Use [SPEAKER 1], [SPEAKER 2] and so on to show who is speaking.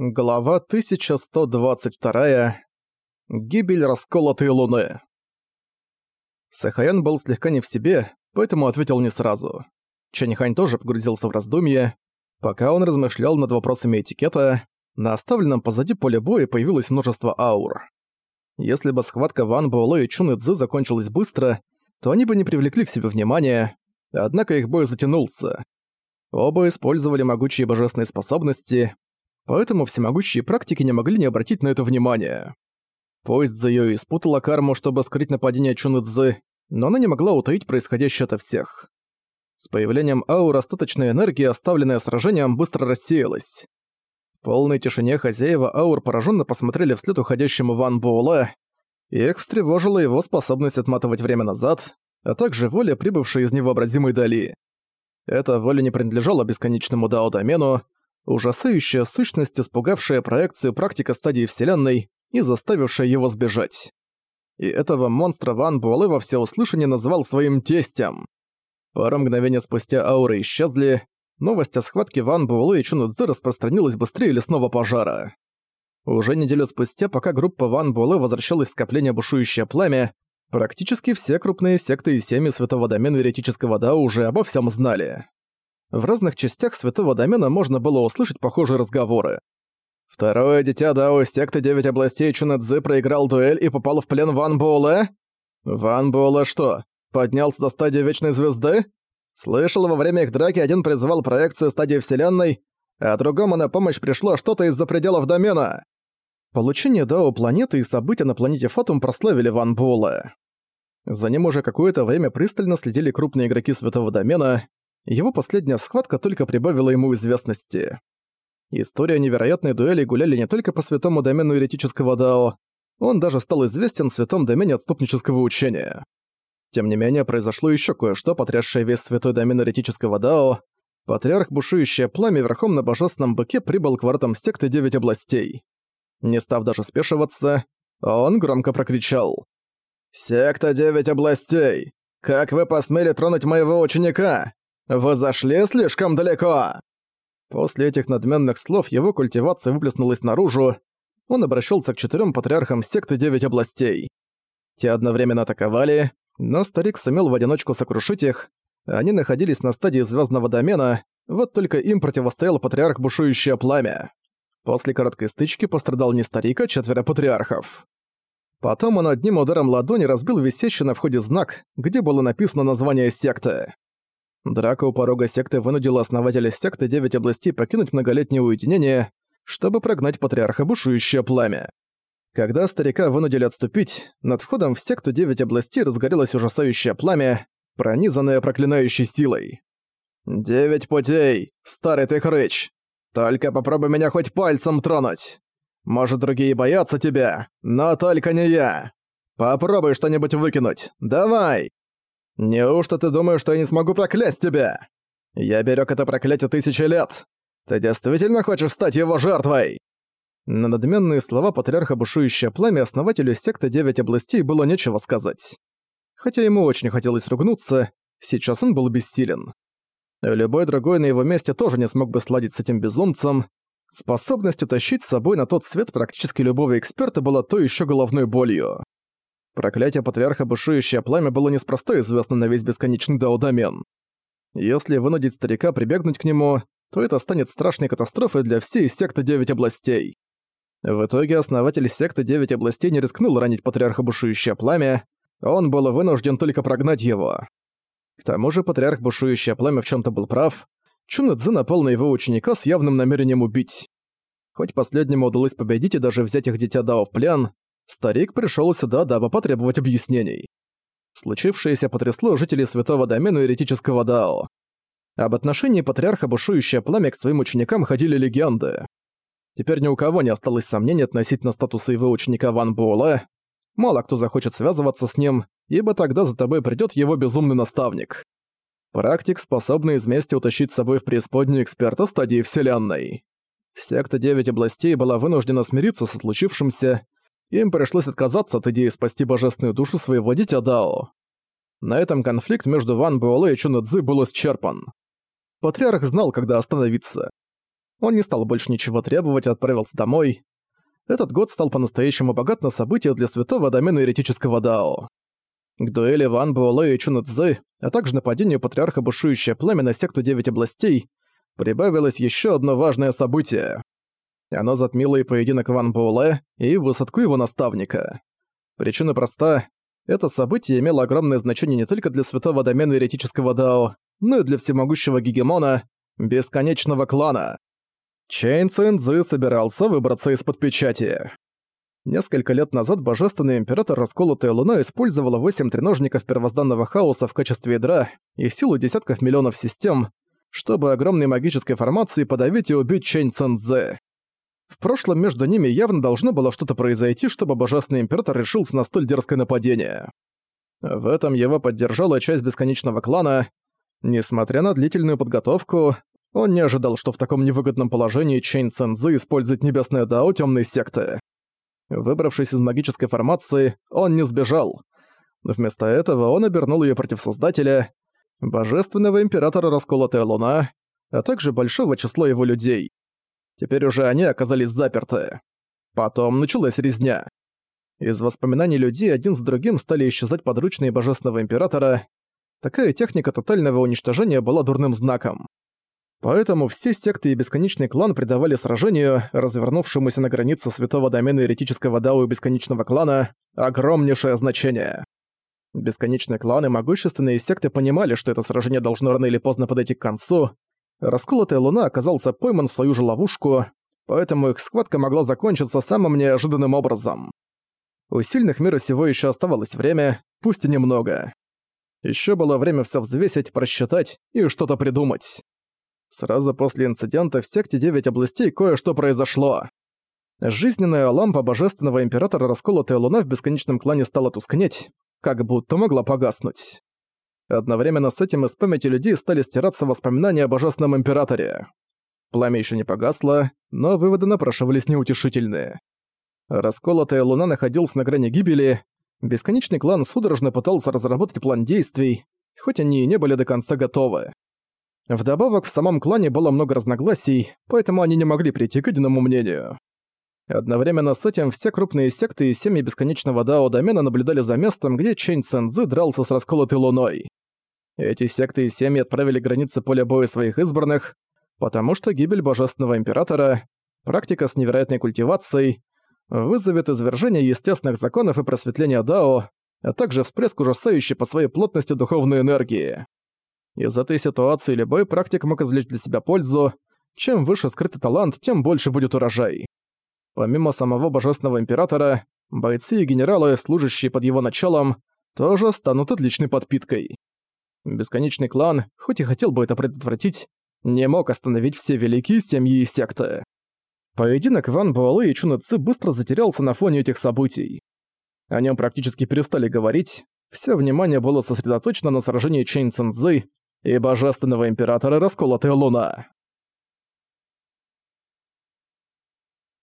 [SPEAKER 1] Глава 1122. Гибель расколотой луны. Сахаян был слегка не в себе, поэтому ответил не сразу. Чанихань тоже погрузился в раздумье. Пока он размышлял над вопросами этикета, на оставленном позади поле боя появилось множество аур. Если бы схватка Ван Буэлэ и Чун Цзы закончилась быстро, то они бы не привлекли к себе внимания, однако их бой затянулся. Оба использовали могучие божественные способности, поэтому всемогущие практики не могли не обратить на это внимание. Пусть Зайо испутала карму, чтобы скрыть нападение Чуны но она не могла утаить происходящее от всех. С появлением аур остаточной энергии, оставленная сражением, быстро рассеялась. В полной тишине хозяева аур пораженно посмотрели вслед уходящему Ван Буэлэ, и их встревожила его способность отматывать время назад, а также воля, прибывшая из невообразимой дали. Эта воля не принадлежала бесконечному дао-домену, ужасающая сущность, испугавшая проекцию практика стадии Вселенной и заставившая его сбежать. И этого монстра Ван Буэлэ во всеуслышание назвал своим тестем. Пару мгновений спустя ауры исчезли, новость о схватке Ван Буэлэ и Чун Цзы распространилась быстрее лесного пожара. Уже неделю спустя, пока группа Ван Буэлэ возвращалась в скопление бушующее пламя, Практически все крупные секты и семьи Святого Домена Еретического Дао уже обо всем знали. В разных частях Святого Домена можно было услышать похожие разговоры. Второе дитя Дао секты Девять областей Чунэцзы проиграл дуэль и попал в плен Ван Буэлэ? Ван Буэлэ что, поднялся до стадии Вечной Звезды? Слышал, во время их драки один призывал проекцию стадии Вселенной, а другому на помощь пришло что-то из-за пределов домена. Получение Дао планеты и события на планете Фатум прославили Ван Буэлэ. За ним уже какое-то время пристально следили крупные игроки Святого Домена, его последняя схватка только прибавила ему известности. История невероятной дуэли гуляли не только по Святому Домену Еретического Дао, он даже стал известен в Святом Домене отступнического учения. Тем не менее, произошло еще кое-что, потрясшее весь Святой Домен Еретического Дао. Патриарх Бушующее Пламя верхом на божественном быке прибыл к воротам секты Девять Областей. Не став даже спешиваться, он громко прокричал. «Секта Девять Областей! Как вы посмели тронуть моего ученика? Вы зашли слишком далеко!» После этих надменных слов его культивация выплеснулась наружу. Он обращался к четырем патриархам секты Девять Областей. Те одновременно атаковали, но старик сумел в одиночку сокрушить их. Они находились на стадии звездного домена, вот только им противостоял патриарх Бушующее Пламя. После короткой стычки пострадал не старик, а четверо патриархов. Потом он одним ударом ладони разбил висящий на входе знак, где было написано название секты. Драка у порога секты вынудила основателя секты Девять областей покинуть многолетнее уединение, чтобы прогнать патриарха бушующее пламя. Когда старика вынудили отступить, над входом в секту Девять областей разгорелось ужасающее пламя, пронизанное проклинающей силой. «Девять путей! Старый ты хрыч! Только попробуй меня хоть пальцем тронуть!» Может, другие боятся тебя, но только не я. Попробуй что-нибудь выкинуть. Давай. Неужто ты думаешь, что я не смогу проклясть тебя? Я берег это проклятие тысячи лет. Ты действительно хочешь стать его жертвой? На надменные слова патриарха бушующее пламя основателю секты Девять областей было нечего сказать. Хотя ему очень хотелось ругнуться, сейчас он был бессилен. Любой другой на его месте тоже не смог бы сладить с этим безумцем, Способность утащить с собой на тот свет практически любого эксперта была то еще головной болью. Проклятие Патриарха Бушующее Пламя было неспросто известно на весь бесконечный даудомен. Если вынудить старика прибегнуть к нему, то это станет страшной катастрофой для всей секты Девять Областей. В итоге основатель секты Девять Областей не рискнул ранить Патриарха Бушующее Пламя, он был вынужден только прогнать его. К тому же Патриарх Бушующее Пламя в чем то был прав, Чун Цзы напал на его ученика с явным намерением убить. Хоть последнему удалось победить и даже взять их дитя Дао в плен, старик пришел сюда, дабы потребовать объяснений. Случившееся потрясло жителей Святого Домена Еретического Дао. Об отношении патриарха Бушующее Пламя к своим ученикам ходили легенды. Теперь ни у кого не осталось сомнений относительно статуса его ученика Ван Буэлэ. Мало кто захочет связываться с ним, ибо тогда за тобой придёт его безумный наставник. Практик, способный из мести утащить с собой в преисподнюю эксперта стадии Вселенной. Секта Девять Областей была вынуждена смириться со случившимся, им пришлось отказаться от идеи спасти божественную душу своего дитя Дао. На этом конфликт между Ван Буэлэ и Чун Цзы был исчерпан. Патриарх знал, когда остановиться. Он не стал больше ничего требовать и отправился домой. Этот год стал по-настоящему богат на события для святого домена еретического Дао. К дуэли Ван Буэлэ и Чун Цзы, а также нападению патриарха бушующее пламя на секту Девять областей, прибавилось еще одно важное событие. Оно затмило и поединок Ван Буэлэ, и высадку его наставника. Причина проста. Это событие имело огромное значение не только для святого домена еретического Дао, но и для всемогущего гегемона, бесконечного клана. Чейн Цинзы собирался выбраться из-под печати. Несколько лет назад божественный император Расколотая Луна использовала восемь треножников первозданного хаоса в качестве ядра и силу десятков миллионов систем, чтобы огромной магической формацией подавить и убить Чэнь Цэнзэ. В прошлом между ними явно должно было что-то произойти, чтобы божественный император решился на столь дерзкое нападение. В этом его поддержала часть бесконечного клана. Несмотря на длительную подготовку, он не ожидал, что в таком невыгодном положении Чэнь Цэнзы использует небесное дао темной секты. Выбравшись из магической формации, он не сбежал. Вместо этого он обернул ее против Создателя, Божественного Императора Расколотая Луна, а также большого числа его людей. Теперь уже они оказались заперты. Потом началась резня. Из воспоминаний людей один с другим стали исчезать подручные Божественного Императора. Такая техника тотального уничтожения была дурным знаком. Поэтому все секты и Бесконечный клан придавали сражению, развернувшемуся на границе святого домена еретического Дао и Бесконечного клана, огромнейшее значение. Бесконечные кланы могущественные секты понимали, что это сражение должно рано или поздно подойти к концу. Расколотая луна оказался пойман в свою же ловушку, поэтому их схватка могла закончиться самым неожиданным образом. У сильных мира сего еще оставалось время, пусть и немного. Еще было время все взвесить, просчитать и что-то придумать. Сразу после инцидента в секте Девять областей кое-что произошло. Жизненная лампа божественного императора Расколотая Луна в бесконечном клане стала тускнеть, как будто могла погаснуть. Одновременно с этим из памяти людей стали стираться воспоминания о божественном императоре. Пламя еще не погасло, но выводы напрашивались неутешительные. Расколотая луна находилась на грани гибели, бесконечный клан судорожно пытался разработать план действий, хоть они и не были до конца готовы. Вдобавок, в самом клане было много разногласий, поэтому они не могли прийти к единому мнению. Одновременно с этим все крупные секты и семьи Бесконечного Дао Домена наблюдали за местом, где Чэнь Цэнзы дрался с расколотой луной. Эти секты и семьи отправили границы поля боя своих избранных, потому что гибель Божественного Императора, практика с невероятной культивацией, вызовет извержение естественных законов и просветление Дао, а также всплеск ужасающей по своей плотности духовной энергии. Из этой ситуации любой практик мог извлечь для себя пользу. Чем выше скрытый талант, тем больше будет урожай. Помимо самого Божественного Императора, бойцы и генералы, служащие под его началом, тоже станут отличной подпиткой. Бесконечный клан, хоть и хотел бы это предотвратить, не мог остановить все великие семьи и секты. Поединок Ван Буалы и Чуна Ци быстро затерялся на фоне этих событий. О нем практически перестали говорить, все внимание было сосредоточено на сражении Чэнь Цэнзы и божественного императора Расколотая Луна.